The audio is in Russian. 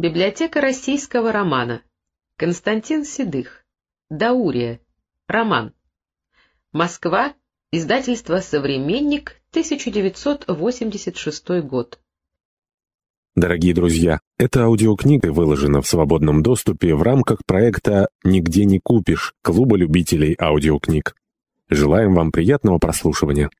Библиотека российского романа. Константин Седых. Даурия. Роман. Москва. Издательство «Современник», 1986 год. Дорогие друзья, эта аудиокнига выложена в свободном доступе в рамках проекта «Нигде не купишь» Клуба любителей аудиокниг. Желаем вам приятного прослушивания.